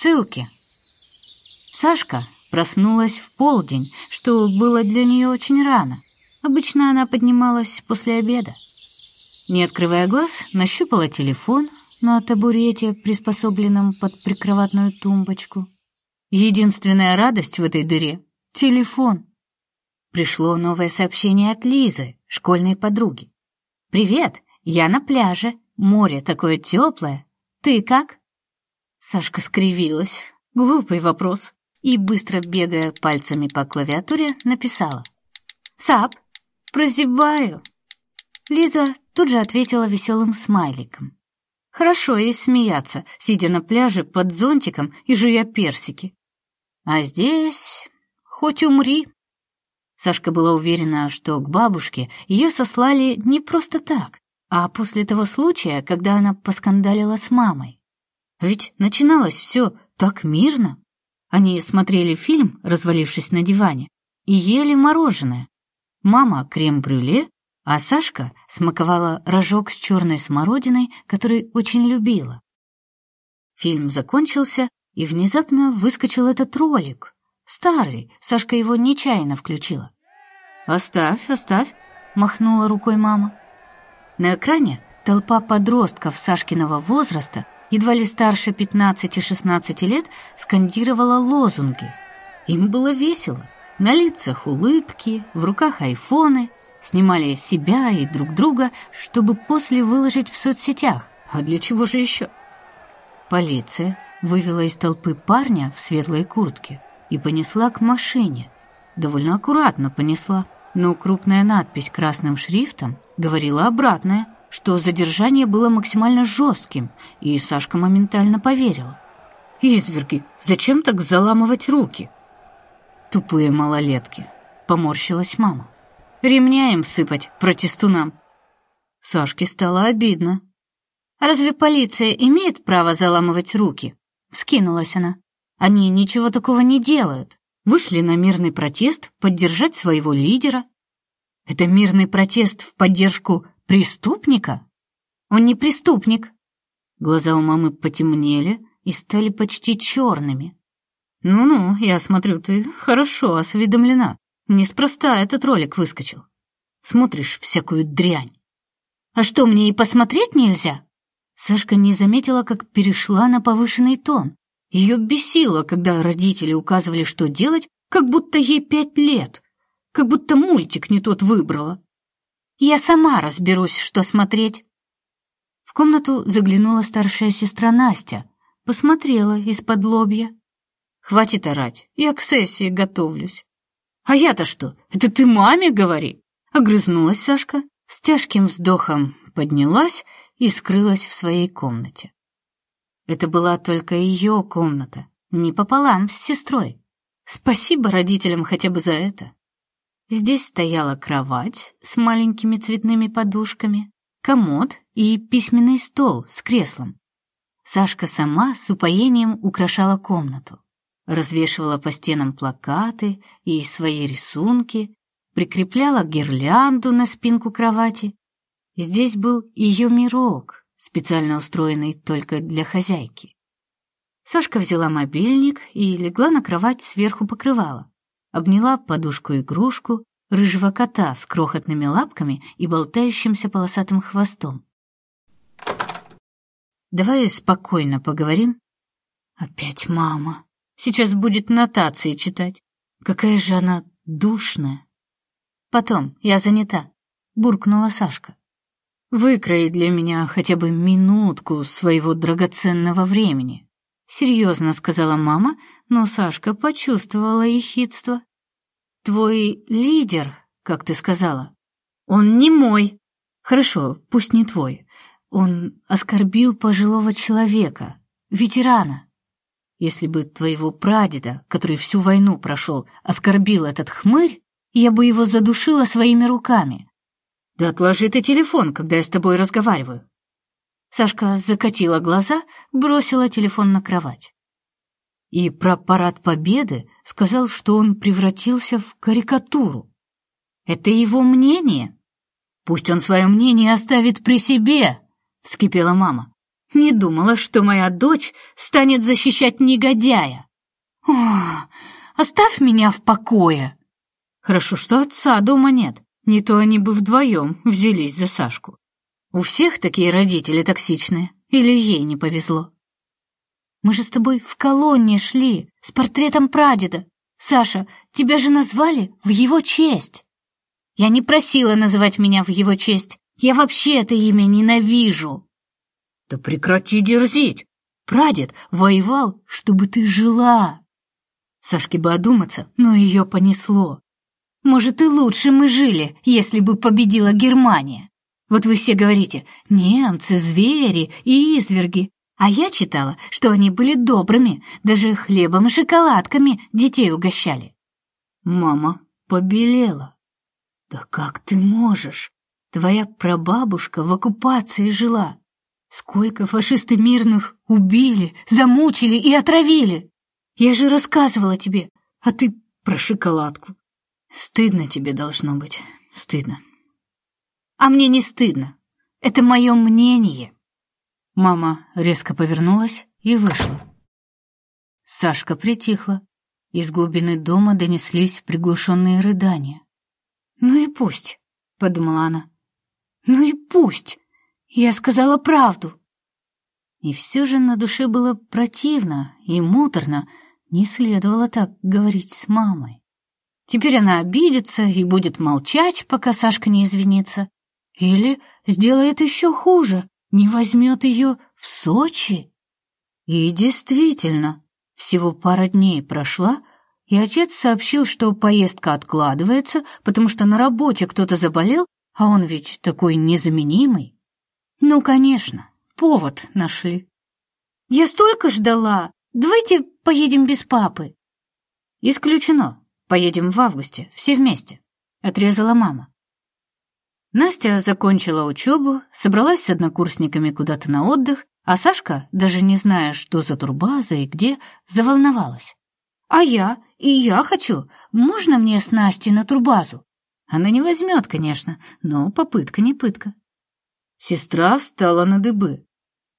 Ссылки. Сашка проснулась в полдень, что было для нее очень рано. Обычно она поднималась после обеда. Не открывая глаз, нащупала телефон на табурете, приспособленном под прикроватную тумбочку. Единственная радость в этой дыре — телефон. Пришло новое сообщение от Лизы, школьной подруги. «Привет, я на пляже. Море такое теплое. Ты как?» Сашка скривилась. Глупый вопрос. И, быстро бегая пальцами по клавиатуре, написала. «Сап, прозябаю». Лиза тут же ответила веселым смайликом. Хорошо ей смеяться, сидя на пляже под зонтиком и жуя персики. А здесь хоть умри. Сашка была уверена, что к бабушке ее сослали не просто так, а после того случая, когда она поскандалила с мамой. Ведь начиналось все так мирно. Они смотрели фильм, развалившись на диване, и ели мороженое. Мама — крем-брюле, а Сашка смаковала рожок с черной смородиной, который очень любила. Фильм закончился, и внезапно выскочил этот ролик. Старый, Сашка его нечаянно включила. «Оставь, оставь», — махнула рукой мама. На экране толпа подростков Сашкиного возраста — едва ли старше 15-16 лет, скандировала лозунги. Им было весело. На лицах улыбки, в руках айфоны, снимали себя и друг друга, чтобы после выложить в соцсетях. А для чего же еще? Полиция вывела из толпы парня в светлой куртке и понесла к машине. Довольно аккуратно понесла, но крупная надпись красным шрифтом говорила обратное – что задержание было максимально жестким, и Сашка моментально поверила. «Изверги, зачем так заламывать руки?» «Тупые малолетки», — поморщилась мама. «Ремня им сыпать, протестунам». Сашке стало обидно. «Разве полиция имеет право заламывать руки?» — вскинулась она. «Они ничего такого не делают. Вышли на мирный протест поддержать своего лидера. Это мирный протест в поддержку Преступника? Он не преступник. Глаза у мамы потемнели и стали почти черными. Ну-ну, я смотрю, ты хорошо осведомлена. Неспроста этот ролик выскочил. Смотришь всякую дрянь. А что, мне и посмотреть нельзя? Сашка не заметила, как перешла на повышенный тон. Ее бесило, когда родители указывали, что делать, как будто ей пять лет, как будто мультик не тот выбрала. Я сама разберусь, что смотреть. В комнату заглянула старшая сестра Настя, посмотрела из-под лобья. Хватит орать, я к сессии готовлюсь. А я-то что? Это ты маме говори? Огрызнулась Сашка, с тяжким вздохом поднялась и скрылась в своей комнате. Это была только ее комната, не пополам с сестрой. Спасибо родителям хотя бы за это. Здесь стояла кровать с маленькими цветными подушками, комод и письменный стол с креслом. Сашка сама с упоением украшала комнату, развешивала по стенам плакаты и свои рисунки, прикрепляла гирлянду на спинку кровати. Здесь был ее мирок, специально устроенный только для хозяйки. Сашка взяла мобильник и легла на кровать сверху покрывала обняла подушку-игрушку, рыжего кота с крохотными лапками и болтающимся полосатым хвостом. «Давай спокойно поговорим». «Опять мама. Сейчас будет нотации читать. Какая же она душная». «Потом, я занята», — буркнула Сашка. «Выкрои для меня хотя бы минутку своего драгоценного времени», — серьезно сказала мама, но Сашка почувствовала ехидство. «Твой лидер, как ты сказала, он не мой. Хорошо, пусть не твой. Он оскорбил пожилого человека, ветерана. Если бы твоего прадеда, который всю войну прошел, оскорбил этот хмырь, я бы его задушила своими руками. Да отложи ты телефон, когда я с тобой разговариваю. Сашка закатила глаза, бросила телефон на кровать. И про парад Победы сказал, что он превратился в карикатуру. Это его мнение? Пусть он свое мнение оставит при себе, вскипела мама. Не думала, что моя дочь станет защищать негодяя. О, оставь меня в покое. Хорошо, что отца дома нет. Не то они бы вдвоем взялись за Сашку. У всех такие родители токсичные. Или ей не повезло. Мы же с тобой в колонне шли, с портретом прадеда. Саша, тебя же назвали в его честь. Я не просила называть меня в его честь. Я вообще это имя ненавижу. Да прекрати дерзить. Прадед воевал, чтобы ты жила. Сашке бы одуматься, но ее понесло. Может, и лучше мы жили, если бы победила Германия. Вот вы все говорите «немцы, звери и изверги», а я читала, что они были добрыми, даже хлебом и шоколадками детей угощали. Мама побелела. «Да как ты можешь? Твоя прабабушка в оккупации жила. Сколько фашисты мирных убили, замучили и отравили. Я же рассказывала тебе, а ты про шоколадку. Стыдно тебе должно быть, стыдно. А мне не стыдно. Это мое мнение. Мама резко повернулась и вышла. Сашка притихла. Из глубины дома донеслись приглушенные рыдания. «Ну и пусть», — подумала она. «Ну и пусть. Я сказала правду». И все же на душе было противно и муторно. Не следовало так говорить с мамой. Теперь она обидится и будет молчать, пока Сашка не извинится. Или сделает еще хуже, не возьмет ее в Сочи. И действительно, всего пара дней прошла, и отец сообщил, что поездка откладывается, потому что на работе кто-то заболел, а он ведь такой незаменимый. Ну, конечно, повод нашли. Я столько ждала. Давайте поедем без папы. Исключено. Поедем в августе, все вместе, отрезала мама. Настя закончила учебу, собралась с однокурсниками куда-то на отдых, а Сашка, даже не зная, что за турбаза и где, заволновалась. «А я? И я хочу. Можно мне с Настей на турбазу?» Она не возьмет, конечно, но попытка не пытка. Сестра встала на дыбы.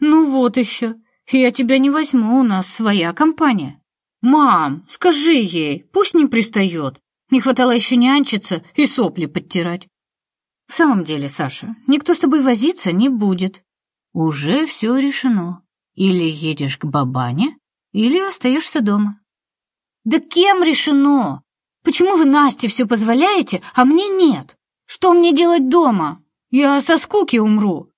«Ну вот еще. Я тебя не возьму, у нас своя компания. Мам, скажи ей, пусть не пристает. Не хватало еще нянчиться и сопли подтирать. В самом деле, Саша, никто с тобой возиться не будет. Уже все решено. Или едешь к бабане, или остаешься дома. Да кем решено? Почему вы Насте все позволяете, а мне нет? Что мне делать дома? Я со скуки умру.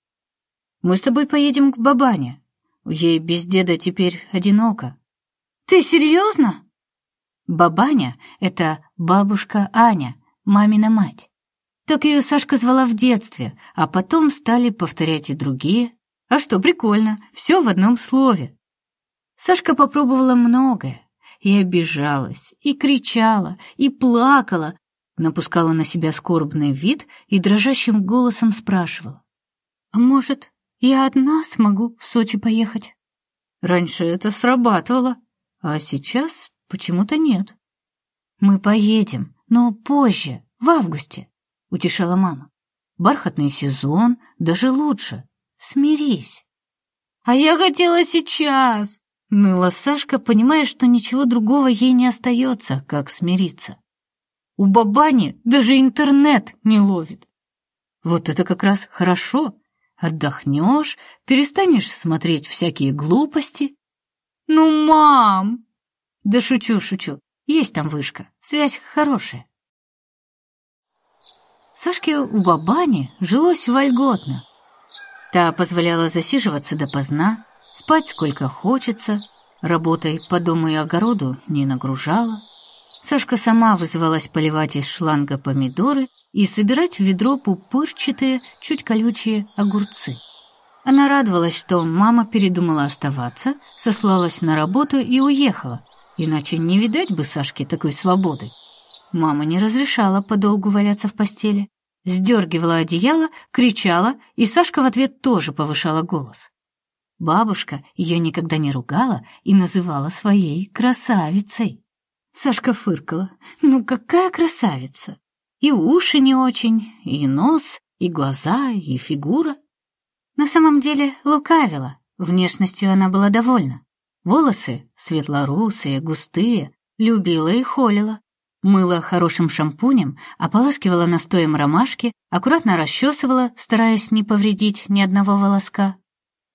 Мы с тобой поедем к бабане. Ей без деда теперь одиноко. Ты серьезно? Бабаня — это бабушка Аня, мамина мать. Так ее Сашка звала в детстве, а потом стали повторять и другие. А что, прикольно, все в одном слове. Сашка попробовала многое, и обижалась, и кричала, и плакала, напускала на себя скорбный вид и дрожащим голосом спрашивала. «А может, я одна смогу в Сочи поехать?» Раньше это срабатывало, а сейчас почему-то нет. «Мы поедем, но позже, в августе», — утешала мама. «Бархатный сезон, даже лучше. Смирись». «А я хотела сейчас!» — ныла Сашка, понимая, что ничего другого ей не остается, как смириться. «У бабани даже интернет не ловит». «Вот это как раз хорошо. Отдохнешь, перестанешь смотреть всякие глупости». «Ну, мам!» «Да шучу, шучу. Есть там вышка, связь хорошая». Сашке у бабани жилось вольготно. Та позволяла засиживаться допоздна, спать сколько хочется, работой по дому и огороду не нагружала. Сашка сама вызывалась поливать из шланга помидоры и собирать в ведро пупырчатые, чуть колючие огурцы. Она радовалась, что мама передумала оставаться, сослалась на работу и уехала, иначе не видать бы Сашке такой свободы. Мама не разрешала подолгу валяться в постели, сдергивала одеяло, кричала, и Сашка в ответ тоже повышала голос. Бабушка ее никогда не ругала и называла своей красавицей. Сашка фыркала. «Ну какая красавица! И уши не очень, и нос, и глаза, и фигура». На самом деле лукавила, Внешностью она была довольна. Волосы светлорусые, густые, любила и холила. Мыла хорошим шампунем, ополаскивала настоем ромашки, аккуратно расчесывала, стараясь не повредить ни одного волоска.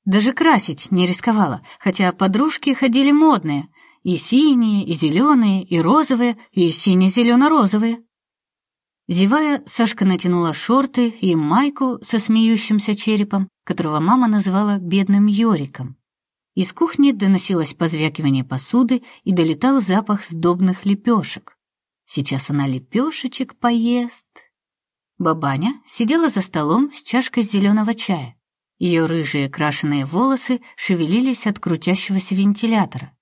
Даже красить не рисковала, хотя подружки ходили модные, и синие, и зеленые, и розовые, и сине-зелено-розовые. Зевая, Сашка натянула шорты и майку со смеющимся черепом, которого мама называла бедным Йориком. Из кухни доносилось позвякивание посуды и долетал запах сдобных лепешек. Сейчас она лепешечек поест. Бабаня сидела за столом с чашкой зеленого чая. Ее рыжие крашеные волосы шевелились от крутящегося вентилятора.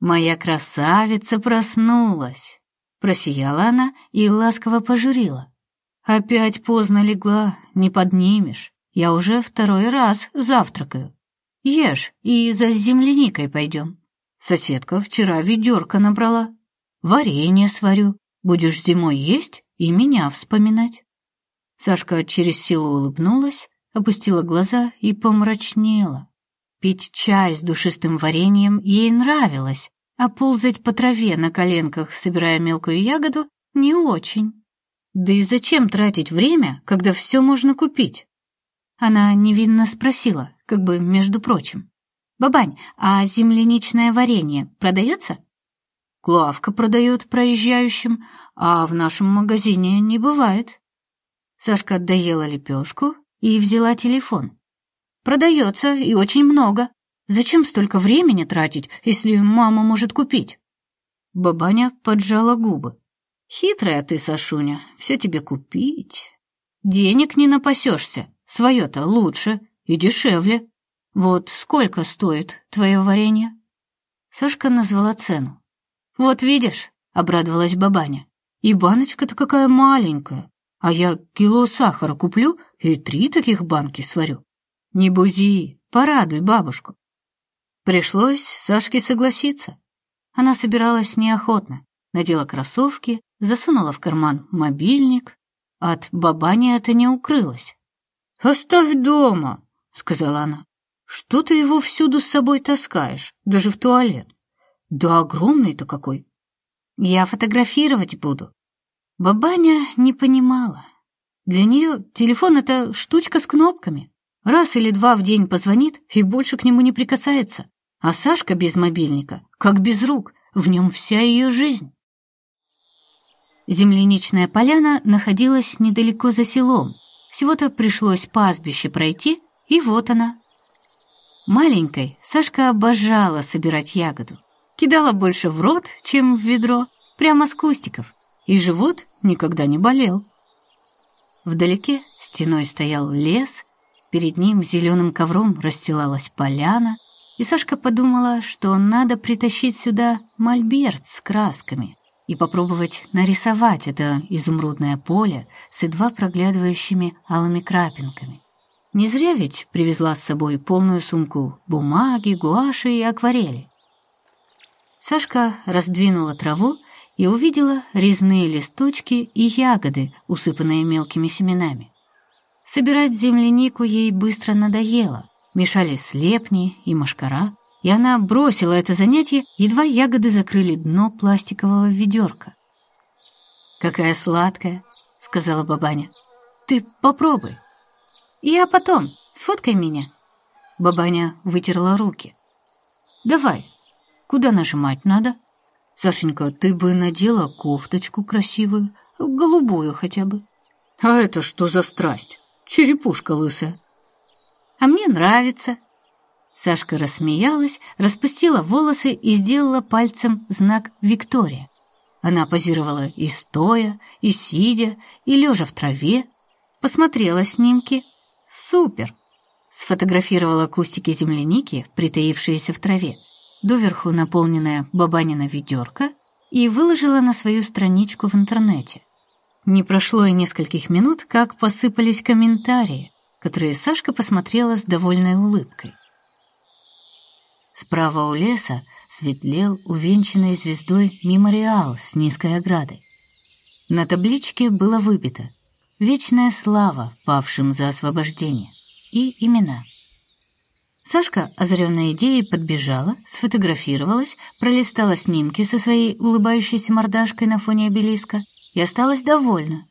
«Моя красавица проснулась!» Просияла она и ласково пожурила. «Опять поздно легла, не поднимешь. Я уже второй раз завтракаю. Ешь и за земляникой пойдем. Соседка вчера ведерко набрала. Варенье сварю. Будешь зимой есть и меня вспоминать». Сашка через силу улыбнулась, опустила глаза и помрачнела. Пить чай с душистым вареньем ей нравилось, а ползать по траве на коленках, собирая мелкую ягоду, не очень. Да и зачем тратить время, когда все можно купить? Она невинно спросила, как бы между прочим. «Бабань, а земляничное варенье продается?» «Клавка продает проезжающим, а в нашем магазине не бывает». Сашка доела лепешку и взяла телефон. «Продается, и очень много. Зачем столько времени тратить, если мама может купить?» Бабаня поджала губы. «Хитрая ты, Сашуня, все тебе купить. Денег не напасешься, свое-то лучше и дешевле. Вот сколько стоит твое варенье?» Сашка назвала цену. «Вот видишь», — обрадовалась бабаня, «и баночка-то какая маленькая, а я кило сахара куплю и три таких банки сварю. Не бузи, порадуй бабушку». Пришлось Сашке согласиться. Она собиралась неохотно, надела кроссовки, засунула в карман мобильник. От бабани это не укрылось. «Оставь дома», — сказала она. «Что ты его всюду с собой таскаешь, даже в туалет? Да огромный-то какой!» «Я фотографировать буду». Бабаня не понимала. Для нее телефон — это штучка с кнопками. Раз или два в день позвонит и больше к нему не прикасается. А Сашка без мобильника, как без рук, в нем вся ее жизнь. Земляничная поляна находилась недалеко за селом. Всего-то пришлось пастбище пройти, и вот она. Маленькой Сашка обожала собирать ягоду. Кидала больше в рот, чем в ведро, прямо с кустиков, и живот никогда не болел. Вдалеке стеной стоял лес, перед ним зеленым ковром расстилалась поляна, и Сашка подумала, что надо притащить сюда мольберт с красками и попробовать нарисовать это изумрудное поле с едва проглядывающими алыми крапинками. Не зря ведь привезла с собой полную сумку бумаги, гуаши и акварели. Сашка раздвинула траву и увидела резные листочки и ягоды, усыпанные мелкими семенами. Собирать землянику ей быстро надоело — мешали слепни и машкара, и она бросила это занятие, едва ягоды закрыли дно пластикового ведерка. «Какая сладкая!» — сказала бабаня. «Ты попробуй». «Я потом. Сфоткай меня». Бабаня вытерла руки. «Давай. Куда нажимать надо?» «Сашенька, ты бы надела кофточку красивую, голубую хотя бы». «А это что за страсть? Черепушка лысая». А мне нравится». Сашка рассмеялась, распустила волосы и сделала пальцем знак «Виктория». Она позировала и стоя, и сидя, и лежа в траве. Посмотрела снимки. Супер! Сфотографировала кустики земляники, притаившиеся в траве, доверху наполненная бабанина ведерко, и выложила на свою страничку в интернете. Не прошло и нескольких минут, как посыпались комментарии которые Сашка посмотрела с довольной улыбкой. Справа у леса светлел увенчанный звездой мемориал с низкой оградой. На табличке было выбито «Вечная слава павшим за освобождение» и имена. Сашка, озаренная идеей, подбежала, сфотографировалась, пролистала снимки со своей улыбающейся мордашкой на фоне обелиска и осталась довольна.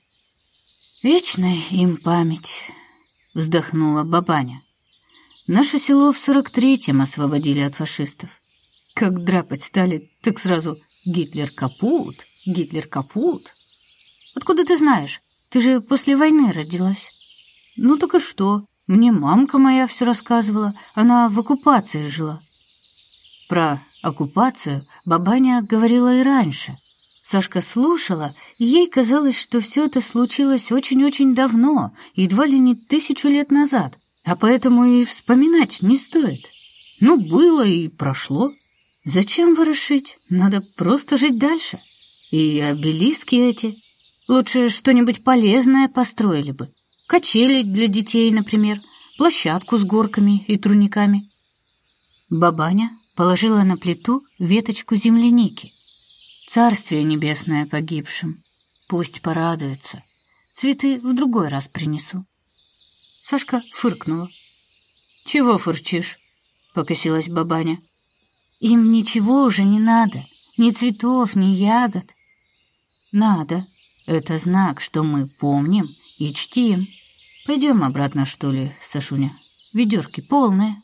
«Вечная им память», — вздохнула бабаня. «Наше село в сорок третьем освободили от фашистов. Как драпать стали, так сразу Гитлер капут, Гитлер капут. Откуда ты знаешь? Ты же после войны родилась». «Ну так и что? Мне мамка моя все рассказывала, она в оккупации жила. Про оккупацию бабаня говорила и раньше. Сашка слушала, и ей казалось, что все это случилось очень-очень давно, едва ли не тысячу лет назад, а поэтому и вспоминать не стоит. Ну, было и прошло. Зачем ворошить? Надо просто жить дальше. И обелиски эти. Лучше что-нибудь полезное построили бы качели для детей, например, площадку с горками и турниками. Бабаня положила на плиту веточку земляники. Царствие небесное погибшим. Пусть порадуется. Цветы в другой раз принесу. Сашка фыркнула. «Чего фырчишь?» — покосилась бабаня. «Им ничего уже не надо. Ни цветов, ни ягод». «Надо. Это знак, что мы помним и чтим. Пойдем обратно, что ли, Сашуня? Ведерки полные.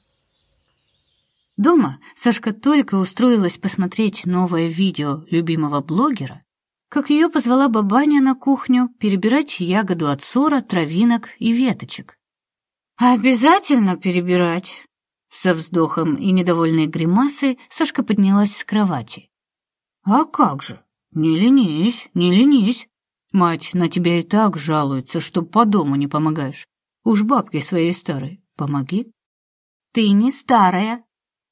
Дома Сашка только устроилась посмотреть новое видео любимого блогера, как ее позвала бабаня на кухню перебирать ягоду от сора, травинок и веточек. «Обязательно перебирать!» Со вздохом и недовольной гримасой Сашка поднялась с кровати. «А как же? Не ленись, не ленись!» Мать на тебя и так жалуется, что по дому не помогаешь. Уж бабке своей старой помоги. Ты не старая.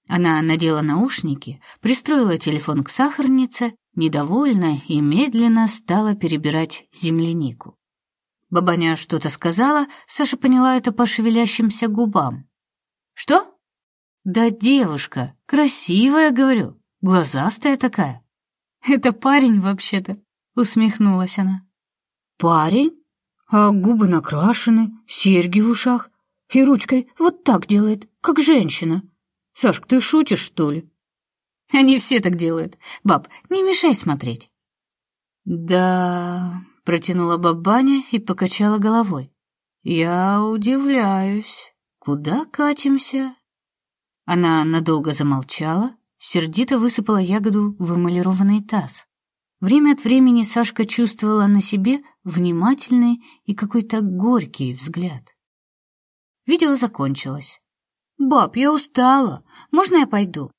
Она надела наушники, пристроила телефон к сахарнице, недовольна и медленно стала перебирать землянику. Бабаня что-то сказала, Саша поняла это по шевелящимся губам. «Что?» «Да девушка, красивая, говорю, глазастая такая». «Это парень вообще-то», — усмехнулась она. Парень? А губы накрашены, серьги в ушах. И ручкой вот так делает, как женщина. Сашка, ты шутишь, что ли? Они все так делают. Баб, не мешай смотреть. Да, протянула бабаня и покачала головой. Я удивляюсь. Куда катимся? Она надолго замолчала, сердито высыпала ягоду в эмалированный таз. Время от времени Сашка чувствовала на себе внимательный и какой-то горький взгляд. Видео закончилось. «Баб, я устала. Можно я пойду?»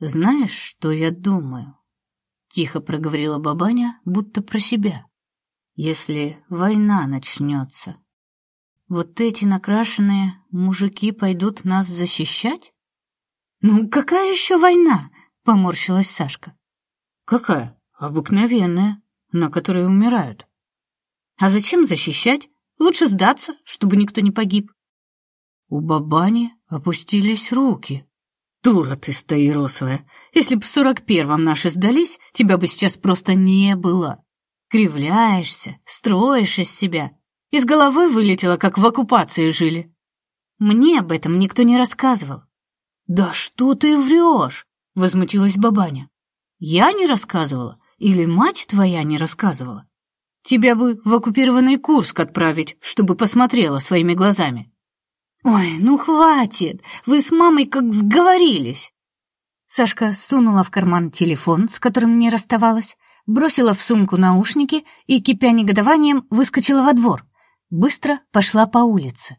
«Знаешь, что я думаю?» — тихо проговорила бабаня, будто про себя. «Если война начнется, вот эти накрашенные мужики пойдут нас защищать?» «Ну, какая еще война?» — поморщилась Сашка. «Какая? Обыкновенная, на которой умирают». «А зачем защищать? Лучше сдаться, чтобы никто не погиб». У бабани опустились руки. «Дура ты, стаиросовая! Если б в сорок первом наши сдались, тебя бы сейчас просто не было. Кривляешься, строишь из себя. Из головы вылетело, как в оккупации жили. Мне об этом никто не рассказывал». «Да что ты врешь?» — возмутилась бабаня. Я не рассказывала? Или мать твоя не рассказывала? Тебя бы в оккупированный Курск отправить, чтобы посмотрела своими глазами. Ой, ну хватит, вы с мамой как сговорились. Сашка сунула в карман телефон, с которым не расставалась, бросила в сумку наушники и, кипя негодованием, выскочила во двор. Быстро пошла по улице.